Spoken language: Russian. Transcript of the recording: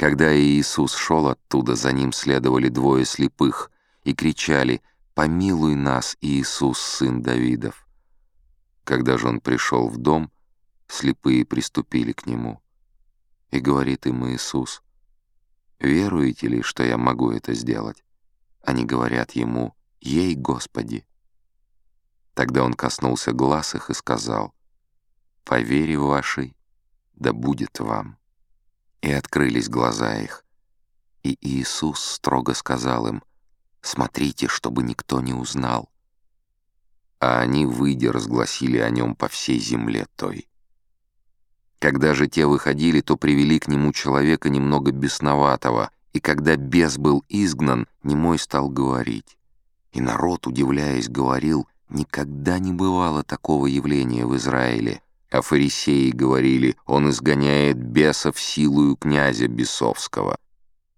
Когда Иисус шел оттуда, за ним следовали двое слепых и кричали «Помилуй нас, Иисус, сын Давидов». Когда же он пришел в дом, слепые приступили к нему. И говорит им Иисус, «Веруете ли, что я могу это сделать?» Они говорят ему, «Ей, Господи!» Тогда он коснулся глаз их и сказал, «По вере вашей, да будет вам». И открылись глаза их. И Иисус строго сказал им, «Смотрите, чтобы никто не узнал». А они, выйдя, разгласили о нем по всей земле той. Когда же те выходили, то привели к нему человека немного бесноватого, и когда бес был изгнан, немой стал говорить. И народ, удивляясь, говорил, никогда не бывало такого явления в Израиле — а фарисеи говорили, он изгоняет бесов силою князя бесовского.